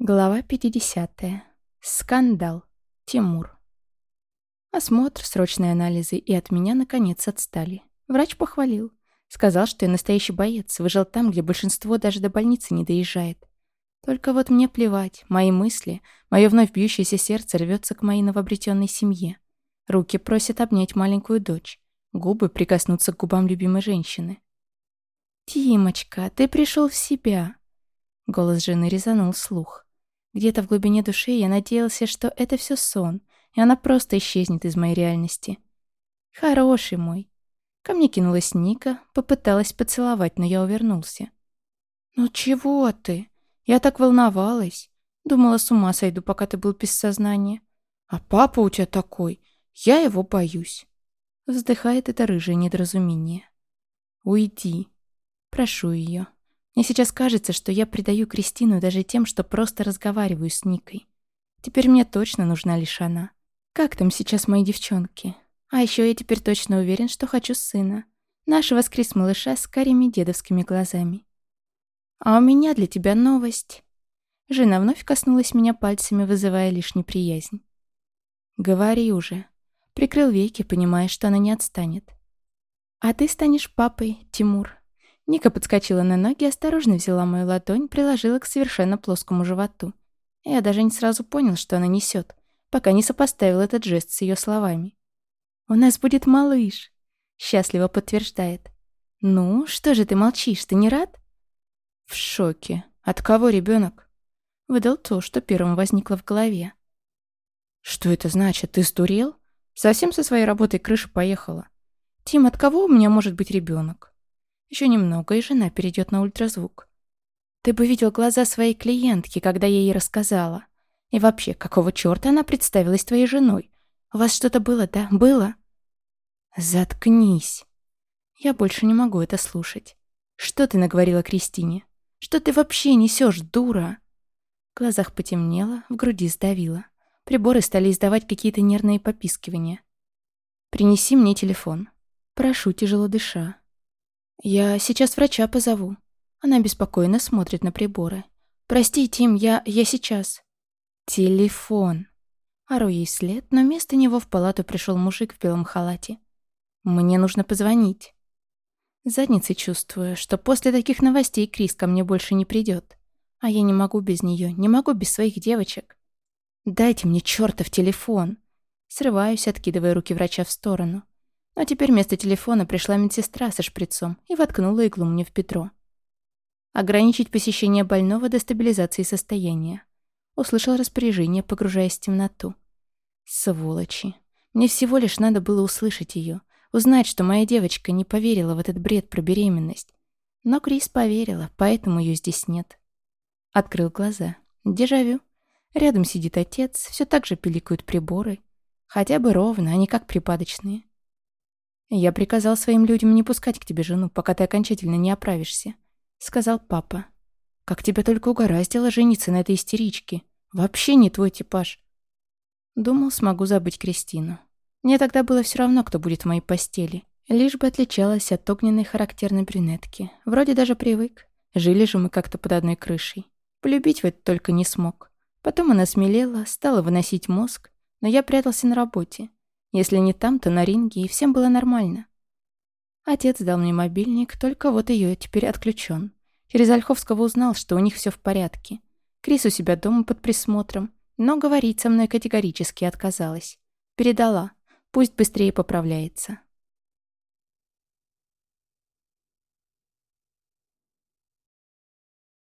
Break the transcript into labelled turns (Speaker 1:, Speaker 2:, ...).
Speaker 1: Глава 50. Скандал. Тимур. Осмотр, срочные анализы и от меня, наконец, отстали. Врач похвалил. Сказал, что я настоящий боец, выжил там, где большинство даже до больницы не доезжает. Только вот мне плевать, мои мысли, мое вновь бьющееся сердце рвется к моей новообретенной семье. Руки просят обнять маленькую дочь, губы прикоснуться к губам любимой женщины. «Тимочка, ты пришел в себя!» Голос жены резанул слух. Где-то в глубине души я надеялся, что это все сон, и она просто исчезнет из моей реальности. Хороший мой. Ко мне кинулась Ника, попыталась поцеловать, но я увернулся. «Ну чего ты? Я так волновалась. Думала, с ума сойду, пока ты был без сознания. А папа у тебя такой. Я его боюсь». Вздыхает это рыжее недоразумение. «Уйди». Прошу ее. Мне сейчас кажется, что я предаю Кристину даже тем, что просто разговариваю с Никой. Теперь мне точно нужна лишь она. Как там сейчас мои девчонки? А еще я теперь точно уверен, что хочу сына. Нашего скрис малыша с карими дедовскими глазами. А у меня для тебя новость. Жена вновь коснулась меня пальцами, вызывая лишь неприязнь. Говори уже. Прикрыл веки, понимая, что она не отстанет. А ты станешь папой, Тимур. Ника подскочила на ноги, осторожно взяла мою ладонь, приложила к совершенно плоскому животу. Я даже не сразу понял, что она несет, пока не сопоставил этот жест с ее словами. «У нас будет малыш», — счастливо подтверждает. «Ну, что же ты молчишь, ты не рад?» «В шоке. От кого ребенок? Выдал то, что первым возникло в голове. «Что это значит? Ты сдурел? Совсем со своей работой крыша поехала. Тим, от кого у меня может быть ребенок? Еще немного, и жена перейдет на ультразвук. Ты бы видел глаза своей клиентки, когда я ей рассказала. И вообще, какого черта она представилась твоей женой? У вас что-то было, да? Было? Заткнись. Я больше не могу это слушать. Что ты наговорила Кристине? Что ты вообще несешь, дура? В глазах потемнело, в груди сдавило. Приборы стали издавать какие-то нервные попискивания. «Принеси мне телефон». Прошу, тяжело дыша. «Я сейчас врача позову». Она беспокойно смотрит на приборы. «Прости, Тим, я... я сейчас». «Телефон». Ору ей след, но вместо него в палату пришел мужик в белом халате. «Мне нужно позвонить». Задницей чувствую, что после таких новостей Крис ко мне больше не придет. А я не могу без нее, не могу без своих девочек. «Дайте мне чертов телефон!» Срываюсь, откидывая руки врача в сторону. А теперь вместо телефона пришла медсестра со шприцом и воткнула иглу мне в Петро. Ограничить посещение больного до стабилизации состояния. Услышал распоряжение, погружаясь в темноту. Сволочи. Мне всего лишь надо было услышать ее, узнать, что моя девочка не поверила в этот бред про беременность. Но Крис поверила, поэтому ее здесь нет. Открыл глаза. Дежавю. Рядом сидит отец, все так же пиликают приборы. Хотя бы ровно, а не как припадочные. «Я приказал своим людям не пускать к тебе жену, пока ты окончательно не оправишься», — сказал папа. «Как тебя только угораздило жениться на этой истеричке. Вообще не твой типаж». Думал, смогу забыть Кристину. Мне тогда было все равно, кто будет в моей постели. Лишь бы отличалась от огненной характерной брюнетки. Вроде даже привык. Жили же мы как-то под одной крышей. Полюбить ведь только не смог. Потом она смелела, стала выносить мозг, но я прятался на работе. Если не там, то на ринге, и всем было нормально. Отец дал мне мобильник, только вот ее теперь отключен. Через Ольховского узнал, что у них все в порядке. Крис у себя дома под присмотром, но говорить со мной категорически отказалась. Передала. Пусть быстрее поправляется.